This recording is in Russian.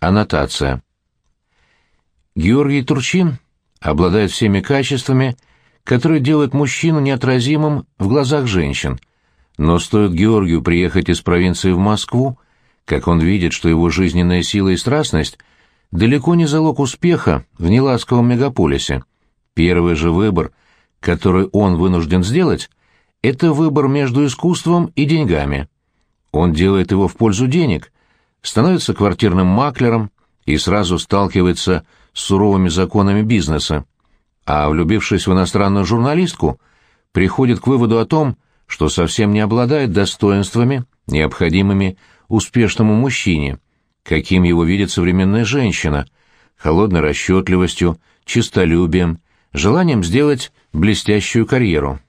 Аннотация. Георгий Турчин обладает всеми качествами, которые делают мужчину неотразимым в глазах женщин. Но стоит Георгию приехать из провинции в Москву, как он видит, что его жизненная сила и страстность далеко не залог успеха в неласковом мегаполисе. Первый же выбор, который он вынужден сделать, это выбор между искусством и деньгами. Он делает его в пользу денег, становится квартирным маклером и сразу сталкивается с суровыми законами бизнеса. А влюбившись в иностранную журналистку, приходит к выводу о том, что совсем не обладает достоинствами, необходимыми успешному мужчине, каким его видит современная женщина, холодной расчетливостью, честолюбием, желанием сделать блестящую карьеру.